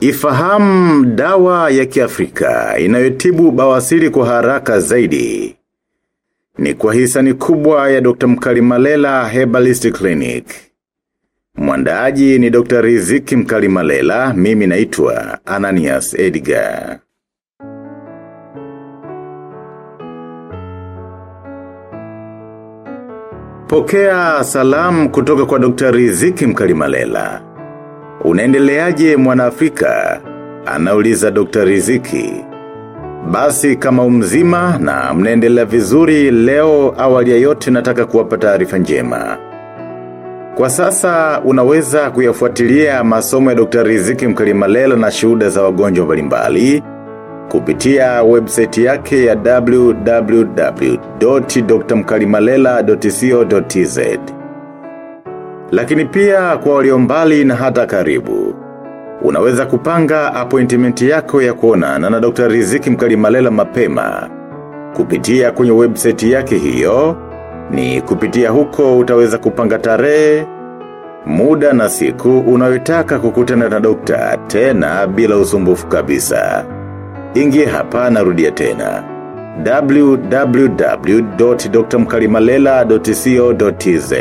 Ifahamu dawa ya kiafrika inayotibu bawasiri kwa haraka zaidi. Ni kwa hisani kubwa ya Dr. Mkalimalela Herbalist Clinic. Mwandaaji ni Dr. Riziki Mkalimalela, mimi naitwa Ananias Edgar. Pokea salamu kutoka kwa Dr. Riziki Mkalimalela. Unaendeleaje mwanaafrika? Anauliza Dr. Riziki. Basi kama umzima na mnaendelea vizuri leo awali ya yote nataka kuwapa taarifa njema. Kwa sasa unaweza kuyafuatilia masomo ya Dr. Riziki Mkalimalela na shuhuda za wagonjwa mbalimbali kupitia website yake ya www.drmkalimalela.co.tz Lakini pia kwa walio mbali na hata karibu. Unaweza kupanga appointment yako ya kuonana na Dr. Riziki Mkalimalela mapema. Kupitia kwenye website yake hiyo, ni kupitia huko utaweza kupanga tarehe, muda na siku unayotaka kukutana na dokta tena bila usumbufu kabisa. Ingia hapa narudia tena www.drmkalimalela.co.tz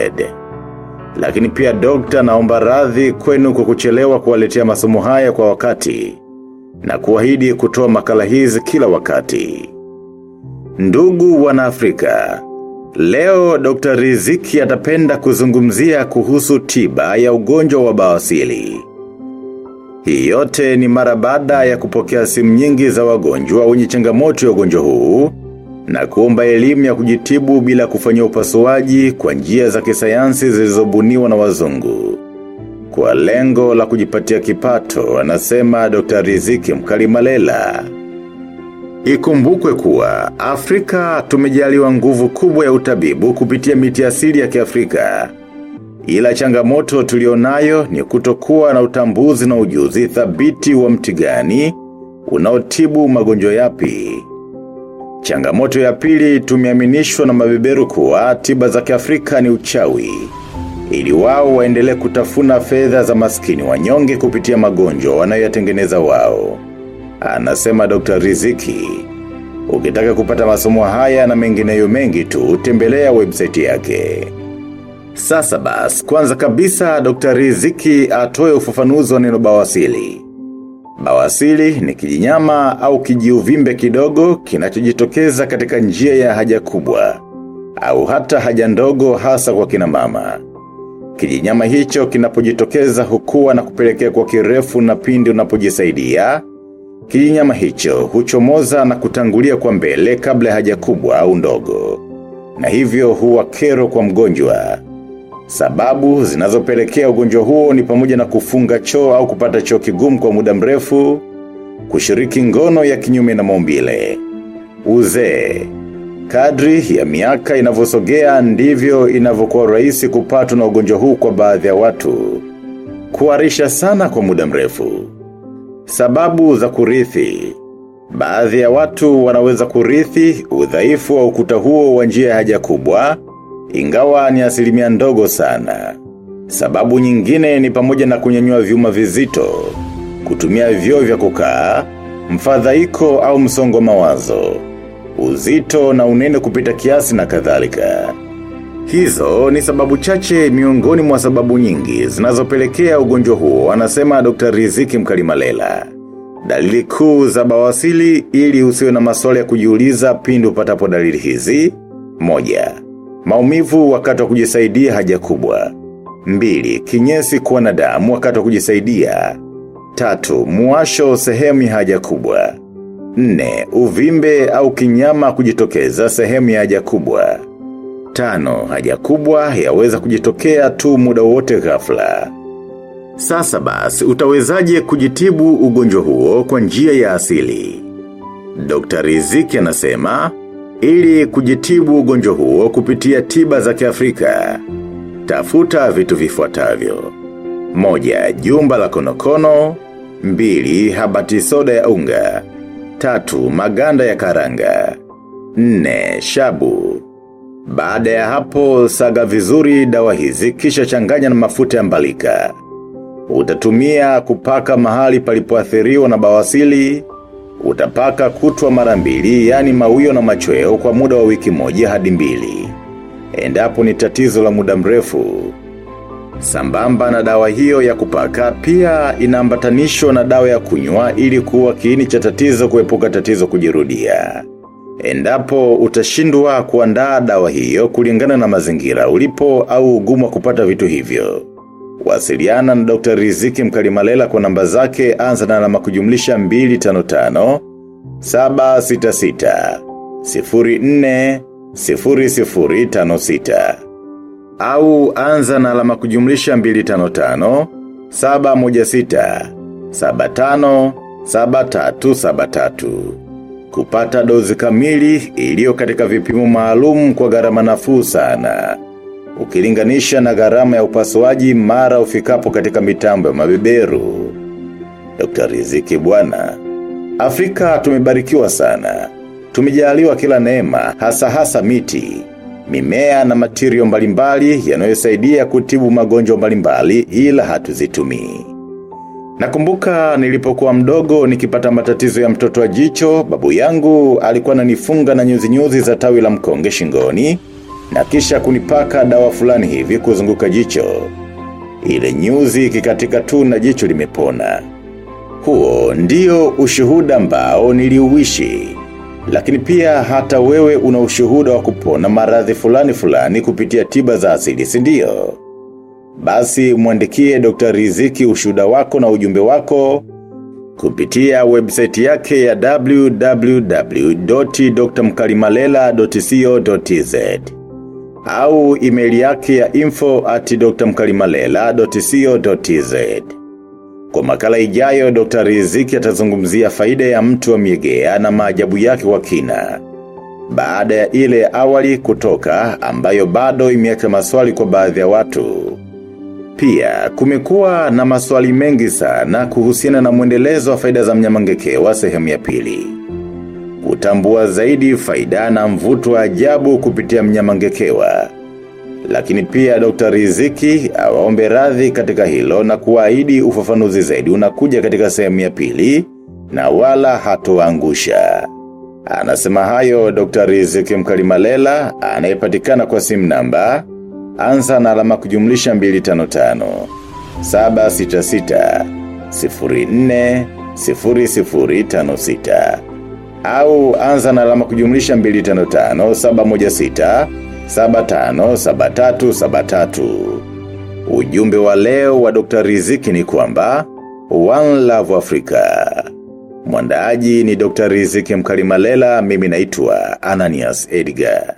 Lakini pia dokta naomba radhi kwenu kwa kuchelewa kuwaletea masomo haya kwa wakati na kuahidi kutoa makala hizi kila wakati. Ndugu wana Afrika, leo Dr. Riziki atapenda kuzungumzia kuhusu tiba ya ugonjwa wa bawasili. Hii yote ni mara baada ya kupokea simu nyingi za wagonjwa wenye changamoto ya ugonjwa huu na kuomba elimu ya kujitibu bila kufanya upasuaji kwa njia za kisayansi zilizobuniwa na wazungu. Kwa lengo la kujipatia kipato, anasema Dr. Riziki Mkalimalela. Ikumbukwe kuwa, Afrika tumejaliwa nguvu kubwa ya utabibu kupitia miti asili ya kiafrika. Ila changamoto tulionayo ni kutokuwa na utambuzi na ujuzi thabiti wa mtigani, unaotibu magonjwa yapi. Changamoto ya pili tumeaminishwa na mabeberu kuwa tiba za kiafrika ni uchawi. Ili wao waendelee kutafuna fedha za maskini wanyonge kupitia magonjwa wanayoyatengeneza wao. Anasema Dr. Riziki. Ukitaka kupata masomo haya na mengineyo mengi tu, tembelea website yake. Sasa bas, kwanza kabisa Dr. Riziki atoe ufafanuzi wa neno bawasili. Bawasili ni kijinyama au kijiuvimbe kidogo kinachojitokeza katika njia ya haja kubwa, au hata haja ndogo hasa kwa kina mama. Kijinyama hicho kinapojitokeza hukua na kupelekea kwa kirefu na pindi unapojisaidia. Kijinyama hicho huchomoza na kutangulia kwa mbele kabla haja kubwa au ndogo. Na hivyo huwa kero kwa mgonjwa. Sababu zinazopelekea ugonjwa huo ni pamoja na kufunga choo au kupata choo kigumu kwa muda mrefu, kushiriki ngono ya kinyume na maumbile. Uzee. Kadri ya miaka inavyosogea ndivyo inavyokuwa rahisi kupatwa na ugonjwa huu kwa baadhi ya watu. Kuharisha sana kwa muda mrefu. Sababu za kurithi. Baadhi ya watu wanaweza kurithi udhaifu wa ukuta huo wa njia haja kubwa, ingawa ni asilimia ndogo sana. Sababu nyingine ni pamoja na kunyanyua vyuma vizito, kutumia vyoo vya kukaa, mfadhaiko au msongo mawazo, uzito na unene kupita kiasi na kadhalika. Hizo ni sababu chache miongoni mwa sababu nyingi zinazopelekea ugonjwa huo, anasema Dr. Riziki Mkalimalela. Dalili kuu za bawasili ili usiwe na maswali ya kujiuliza pindi upatapo dalili hizi. Moja, maumivu wakati wa kujisaidia haja kubwa. Mbili, kinyesi kuwa na damu wakati wa kujisaidia. Tatu, muasho sehemu ya haja kubwa. Nne, uvimbe au kinyama kujitokeza sehemu ya haja kubwa. Tano, haja kubwa yaweza kujitokea tu muda wote ghafla. Sasa basi, utawezaje kujitibu ugonjwa huo kwa njia ya asili? Dr. Riziki anasema, ili kujitibu ugonjwa huo kupitia tiba za kiafrika. Tafuta vitu vifuatavyo. Moja, jumba la konokono. Mbili, habati soda ya unga. Tatu, maganda ya karanga. Nne, shabu. Baada ya hapo, saga vizuri dawa hizi kisha changanya na mafuta ya mbalika. Utatumia kupaka mahali palipoathiriwa na bawasili, utapaka kutwa mara mbili, yani mawio na machweo kwa muda wa wiki moja hadi mbili. Endapo ni tatizo la muda mrefu. Sambamba na dawa hiyo ya kupaka, pia inaambatanishwa na dawa ya kunywa ili kuwa kiini cha tatizo kuepuka tatizo kujirudia. Endapo utashindwa kuandaa dawa hiyo kulingana na mazingira ulipo au ugumu wa kupata vitu hivyo. Wasiliana na Dr. Riziki Mkalimalela kwa namba zake anza na alama kujumlisha 255 766 04 0056 au anza na alama kujumlisha 255 716 75 7373 kupata dozi kamili iliyo katika vipimo maalum kwa gharama nafuu sana. Ukilinganisha na gharama ya upasuaji mara ufikapo katika mitambo ya mabeberu. Dr. Riziki bwana. Afrika tumebarikiwa sana. Tumejaliwa kila neema hasa hasa miti. Mimea na matirio mbalimbali yanayosaidia kutibu magonjwa mbalimbali ila hatuzitumii. Nakumbuka nilipokuwa mdogo nikipata matatizo ya mtoto wa jicho, babu yangu alikuwa ananifunga na nyuzi nyuzi za tawi la mkonge shingoni, na kisha kunipaka dawa fulani hivi kuzunguka jicho. Ile nyuzi kikatika tu na jicho limepona. Huo ndio ushuhuda ambao niliuishi. Lakini pia hata wewe una ushuhuda wa kupona maradhi fulani fulani kupitia tiba za asili, si ndio? Basi mwandikie Dr. Riziki ushuhuda wako na ujumbe wako kupitia website yake ya www.drmkalimalela.co.tz au email yake ya info at drmkalimalela.co.tz Kwa makala ijayo Dr. Riziki atazungumzia faida ya mtu wa miegea na maajabu yake kwa kina. Baada ya ile awali kutoka ambayo bado imeacha maswali kwa baadhi ya watu. Pia, kumekuwa na maswali mengi sana kuhusiana na mwendelezo wa faida za mnyama ngekewa sehemu ya pili. Kutambua zaidi faida na mvuto wa ajabu kupitia mnyama ngekewa. Lakini pia Dr. Riziki awaombe radhi katika hilo na kuahidi ufafanuzi zaidi unakuja katika sehemu ya pili na wala hatoangusha. Anasema hayo Dr. Riziki Mkalimalela anayepatikana kwa simu namba anza na alama kujumlisha 255 766 04 0056 au anza na alama kujumlisha 255 716 757373 Ujumbe wa leo wa Dr. Riziki ni kwamba One Love Africa Mwandaaji ni Dr. Riziki Mkalimalela mimi naitwa Ananias Edgar